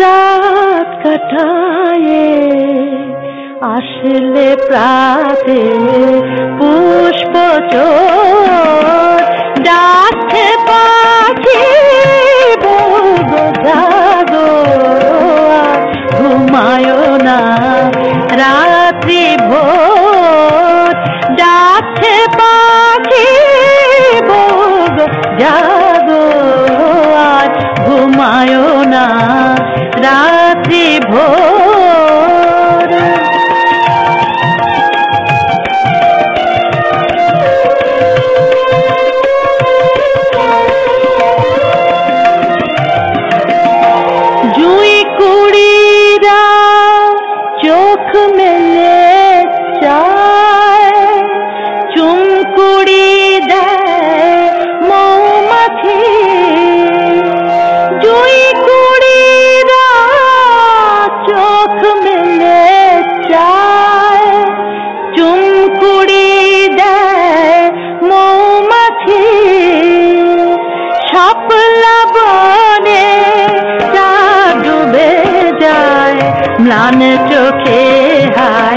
রাত কাটায়ে আসলে প্রাতে পুষ্প ডাকছে পাখি জাগো, ঘুমায় না, রাত্রি ভোর। ডাকছে পাখি, বলব, জাগো আর ঘুমায় রাত্রি ভোর ম্লান চোখে হায় চায় চকো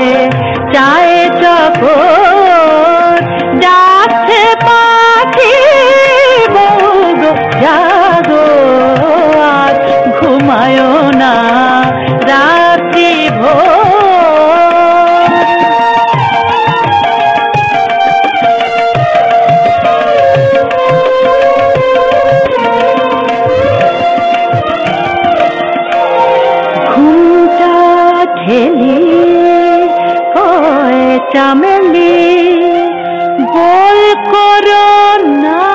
চামেলি বল করো না।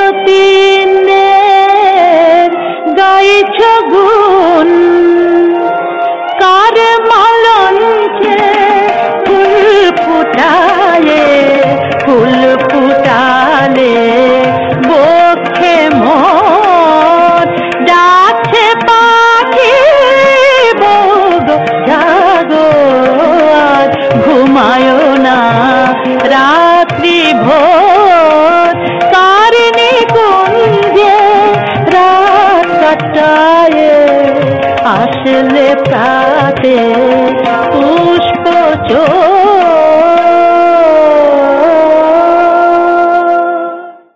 যতীনের গাইছ গুণ। কার মালঞ্চে ফুল ফুটালে ফুল ফুটালে বক্ষে মন। ডাকছে পাখি, বগ, জাগো ঘুমায় ले प्राते पुष्प जो